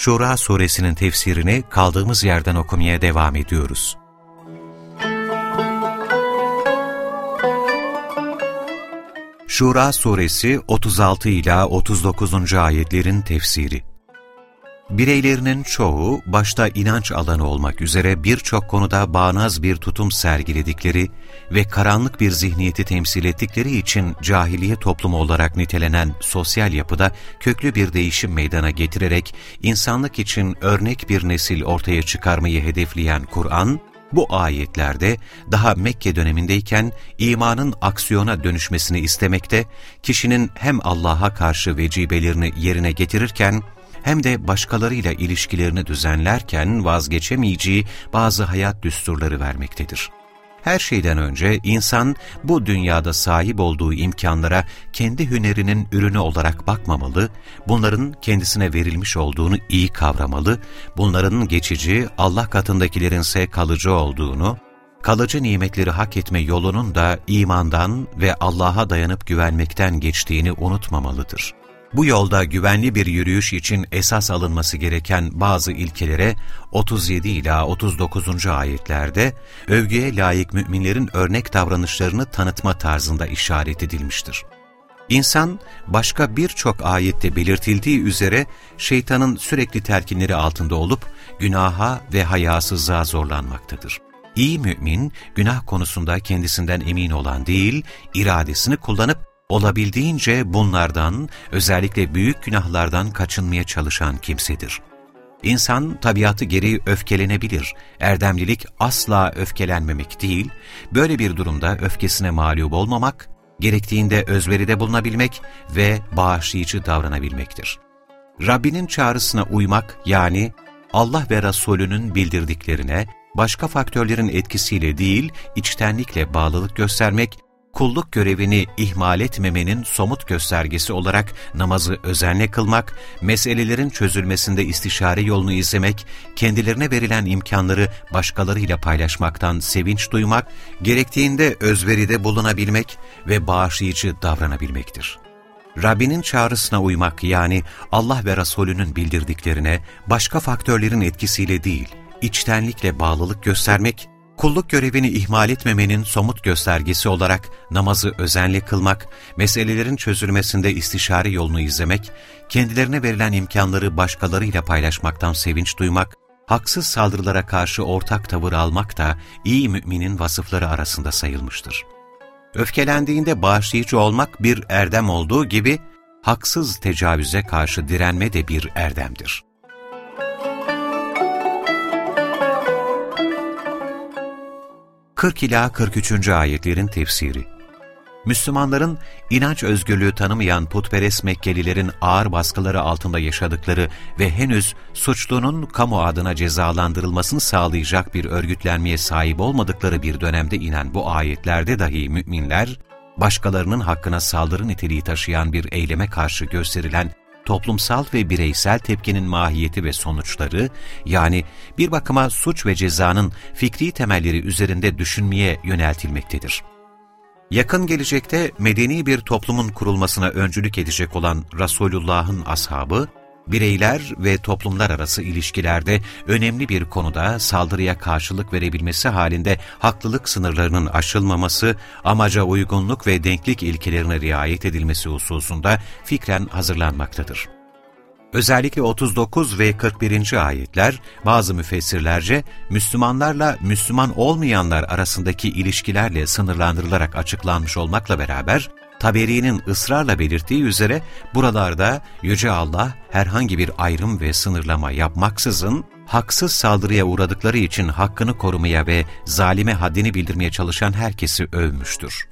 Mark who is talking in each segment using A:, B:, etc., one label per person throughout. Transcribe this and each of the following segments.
A: Şura suresinin tefsirini kaldığımız yerden okumaya devam ediyoruz. Şura suresi 36 ila 39. ayetlerin tefsiri Bireylerinin çoğu, başta inanç alanı olmak üzere birçok konuda bağnaz bir tutum sergiledikleri ve karanlık bir zihniyeti temsil ettikleri için cahiliye toplumu olarak nitelenen sosyal yapıda köklü bir değişim meydana getirerek insanlık için örnek bir nesil ortaya çıkarmayı hedefleyen Kur'an, bu ayetlerde daha Mekke dönemindeyken imanın aksiyona dönüşmesini istemekte, kişinin hem Allah'a karşı vecibelerini yerine getirirken, hem de başkalarıyla ilişkilerini düzenlerken vazgeçemeyeceği bazı hayat düsturları vermektedir. Her şeyden önce insan bu dünyada sahip olduğu imkanlara kendi hünerinin ürünü olarak bakmamalı, bunların kendisine verilmiş olduğunu iyi kavramalı, bunların geçici, Allah katındakilerin ise kalıcı olduğunu, kalıcı nimetleri hak etme yolunun da imandan ve Allah'a dayanıp güvenmekten geçtiğini unutmamalıdır. Bu yolda güvenli bir yürüyüş için esas alınması gereken bazı ilkelere 37 ila 39. ayetlerde övgüye layık müminlerin örnek davranışlarını tanıtma tarzında işaret edilmiştir. İnsan, başka birçok ayette belirtildiği üzere şeytanın sürekli telkinleri altında olup günaha ve hayasızlığa zorlanmaktadır. İyi mümin, günah konusunda kendisinden emin olan değil, iradesini kullanıp olabildiğince bunlardan, özellikle büyük günahlardan kaçınmaya çalışan kimsedir. İnsan tabiatı gereği öfkelenebilir. Erdemlilik asla öfkelenmemek değil, böyle bir durumda öfkesine mağlup olmamak, gerektiğinde özveride bulunabilmek ve bağışlayıcı davranabilmektir. Rabbinin çağrısına uymak yani Allah ve Resulünün bildirdiklerine, başka faktörlerin etkisiyle değil, içtenlikle bağlılık göstermek kulluk görevini ihmal etmemenin somut göstergesi olarak namazı özenle kılmak, meselelerin çözülmesinde istişare yolunu izlemek, kendilerine verilen imkanları başkalarıyla paylaşmaktan sevinç duymak, gerektiğinde özveride bulunabilmek ve bağışlayıcı davranabilmektir. Rabbinin çağrısına uymak yani Allah ve Resulünün bildirdiklerine başka faktörlerin etkisiyle değil, içtenlikle bağlılık göstermek, kulluk görevini ihmal etmemenin somut göstergesi olarak namazı özenli kılmak, meselelerin çözülmesinde istişare yolunu izlemek, kendilerine verilen imkanları başkalarıyla paylaşmaktan sevinç duymak, haksız saldırılara karşı ortak tavır almak da iyi müminin vasıfları arasında sayılmıştır. Öfkelendiğinde bağışlayıcı olmak bir erdem olduğu gibi, haksız tecavüze karşı direnme de bir erdemdir. 40 ila 43. ayetlerin tefsiri. Müslümanların inanç özgürlüğü tanımayan putperest Mekkelilerin ağır baskıları altında yaşadıkları ve henüz suçlunun kamu adına cezalandırılmasını sağlayacak bir örgütlenmeye sahip olmadıkları bir dönemde inen bu ayetlerde dahi müminler, başkalarının hakkına saldırı niteliği taşıyan bir eyleme karşı gösterilen toplumsal ve bireysel tepkinin mahiyeti ve sonuçları, yani bir bakıma suç ve cezanın fikri temelleri üzerinde düşünmeye yöneltilmektedir. Yakın gelecekte medeni bir toplumun kurulmasına öncülük edecek olan Resulullah'ın ashabı, bireyler ve toplumlar arası ilişkilerde önemli bir konuda saldırıya karşılık verebilmesi halinde haklılık sınırlarının aşılmaması, amaca uygunluk ve denklik ilkelerine riayet edilmesi hususunda fikren hazırlanmaktadır. Özellikle 39 ve 41. ayetler bazı müfessirlerce Müslümanlarla Müslüman olmayanlar arasındaki ilişkilerle sınırlandırılarak açıklanmış olmakla beraber Taberi'nin ısrarla belirttiği üzere buralarda Yüce Allah herhangi bir ayrım ve sınırlama yapmaksızın haksız saldırıya uğradıkları için hakkını korumaya ve zalime haddini bildirmeye çalışan herkesi övmüştür.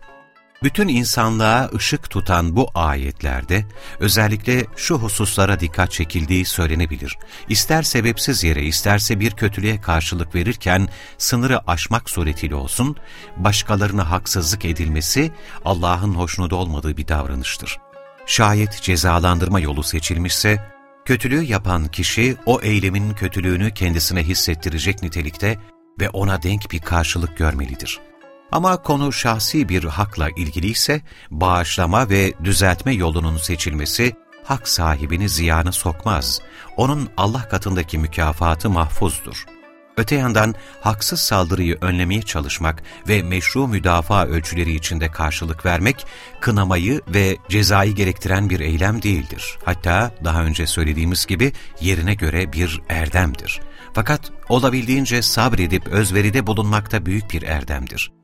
A: Bütün insanlığa ışık tutan bu ayetlerde özellikle şu hususlara dikkat çekildiği söylenebilir. İster sebepsiz yere isterse bir kötülüğe karşılık verirken sınırı aşmak suretiyle olsun, başkalarına haksızlık edilmesi Allah'ın hoşnut olmadığı bir davranıştır. Şayet cezalandırma yolu seçilmişse, kötülüğü yapan kişi o eylemin kötülüğünü kendisine hissettirecek nitelikte ve ona denk bir karşılık görmelidir. Ama konu şahsi bir hakla ilgiliyse, bağışlama ve düzeltme yolunun seçilmesi, hak sahibini ziyana sokmaz. Onun Allah katındaki mükafatı mahfuzdur. Öte yandan haksız saldırıyı önlemeye çalışmak ve meşru müdafaa ölçüleri içinde karşılık vermek, kınamayı ve cezayı gerektiren bir eylem değildir. Hatta daha önce söylediğimiz gibi yerine göre bir erdemdir. Fakat olabildiğince sabredip özveride bulunmakta büyük bir erdemdir.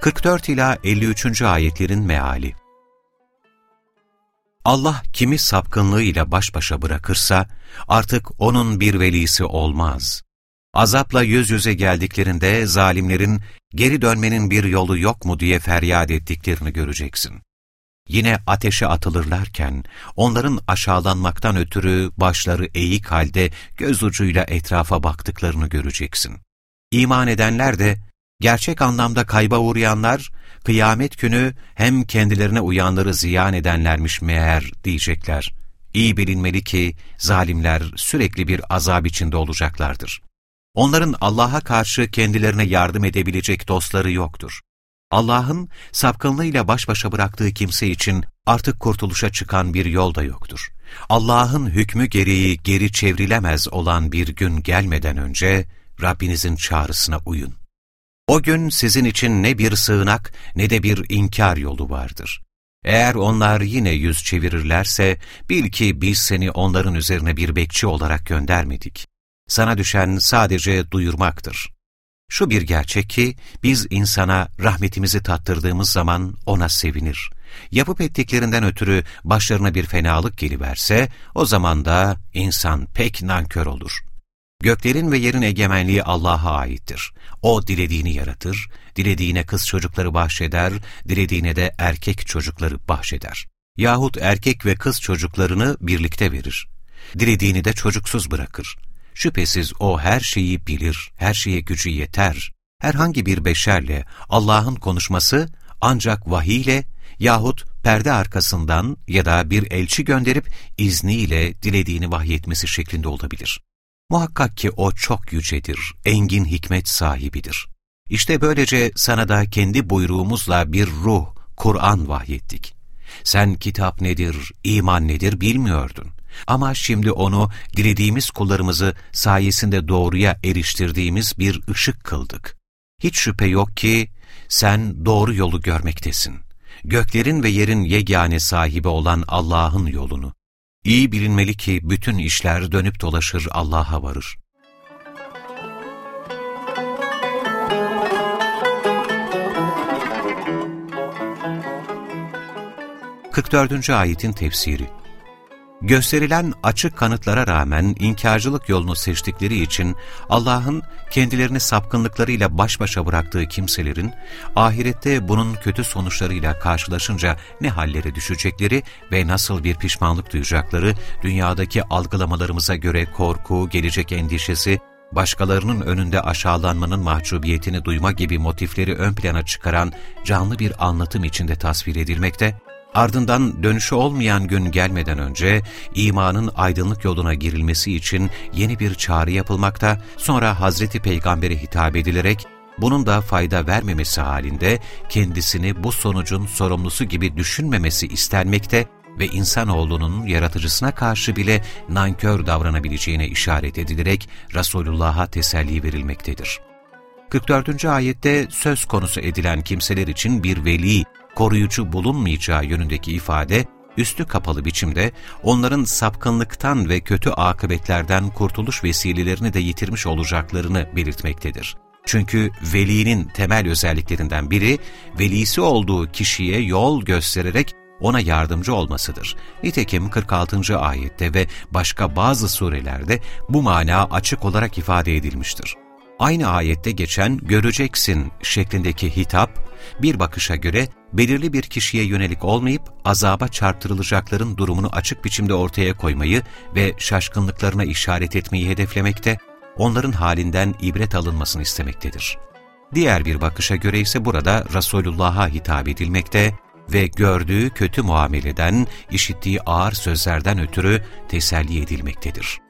A: 44 ila 53. ayetlerin meali. Allah kimi sapkınlığıyla baş başa bırakırsa artık onun bir velisi olmaz. Azapla yüz yüze geldiklerinde zalimlerin geri dönmenin bir yolu yok mu diye feryat ettiklerini göreceksin. Yine ateşe atılırlarken onların aşağılanmaktan ötürü başları eğik halde göz ucuyla etrafa baktıklarını göreceksin. İman edenler de Gerçek anlamda kayba uğrayanlar, kıyamet günü hem kendilerine uyanları ziyan edenlermiş meğer diyecekler. İyi bilinmeli ki zalimler sürekli bir azap içinde olacaklardır. Onların Allah'a karşı kendilerine yardım edebilecek dostları yoktur. Allah'ın sapkınlığıyla baş başa bıraktığı kimse için artık kurtuluşa çıkan bir yol da yoktur. Allah'ın hükmü gereği geri çevrilemez olan bir gün gelmeden önce Rabbinizin çağrısına uyun. O gün sizin için ne bir sığınak ne de bir inkar yolu vardır. Eğer onlar yine yüz çevirirlerse, bil ki biz seni onların üzerine bir bekçi olarak göndermedik. Sana düşen sadece duyurmaktır. Şu bir gerçek ki, biz insana rahmetimizi tattırdığımız zaman ona sevinir. Yapıp ettiklerinden ötürü başlarına bir fenalık geliverse, o zaman da insan pek nankör olur. Göklerin ve yerin egemenliği Allah'a aittir. O dilediğini yaratır, dilediğine kız çocukları bahşeder, dilediğine de erkek çocukları bahşeder. Yahut erkek ve kız çocuklarını birlikte verir. Dilediğini de çocuksuz bırakır. Şüphesiz O her şeyi bilir, her şeye gücü yeter. Herhangi bir beşerle Allah'ın konuşması ancak vahiyle yahut perde arkasından ya da bir elçi gönderip izniyle dilediğini vahyetmesi şeklinde olabilir. Muhakkak ki O çok yücedir, engin hikmet sahibidir. İşte böylece sana da kendi buyruğumuzla bir ruh, Kur'an vahyettik. Sen kitap nedir, iman nedir bilmiyordun. Ama şimdi onu dilediğimiz kullarımızı sayesinde doğruya eriştirdiğimiz bir ışık kıldık. Hiç şüphe yok ki sen doğru yolu görmektesin. Göklerin ve yerin yegane sahibi olan Allah'ın yolunu. İyi bilinmeli ki bütün işler dönüp dolaşır Allah'a varır. Kırk dördüncü ayetin tefsiri Gösterilen açık kanıtlara rağmen inkarcılık yolunu seçtikleri için Allah'ın kendilerini sapkınlıklarıyla baş başa bıraktığı kimselerin ahirette bunun kötü sonuçlarıyla karşılaşınca ne hallere düşecekleri ve nasıl bir pişmanlık duyacakları dünyadaki algılamalarımıza göre korku, gelecek endişesi, başkalarının önünde aşağılanmanın mahcubiyetini duyma gibi motifleri ön plana çıkaran canlı bir anlatım içinde tasvir edilmekte Ardından dönüşü olmayan gün gelmeden önce imanın aydınlık yoluna girilmesi için yeni bir çağrı yapılmakta, sonra Hazreti Peygamber'e hitap edilerek bunun da fayda vermemesi halinde kendisini bu sonucun sorumlusu gibi düşünmemesi istenmekte ve insanoğlunun yaratıcısına karşı bile nankör davranabileceğine işaret edilerek Resulullah'a teselli verilmektedir. 44. ayette söz konusu edilen kimseler için bir veli koruyucu bulunmayacağı yönündeki ifade, üstü kapalı biçimde onların sapkınlıktan ve kötü akıbetlerden kurtuluş vesilelerini de yitirmiş olacaklarını belirtmektedir. Çünkü velinin temel özelliklerinden biri, velisi olduğu kişiye yol göstererek ona yardımcı olmasıdır. Nitekim 46. ayette ve başka bazı surelerde bu mana açık olarak ifade edilmiştir. Aynı ayette geçen göreceksin şeklindeki hitap, bir bakışa göre belirli bir kişiye yönelik olmayıp azaba çarptırılacakların durumunu açık biçimde ortaya koymayı ve şaşkınlıklarına işaret etmeyi hedeflemekte, onların halinden ibret alınmasını istemektedir. Diğer bir bakışa göre ise burada Resulullah'a hitap edilmekte ve gördüğü kötü muameleden, işittiği ağır sözlerden ötürü teselli edilmektedir.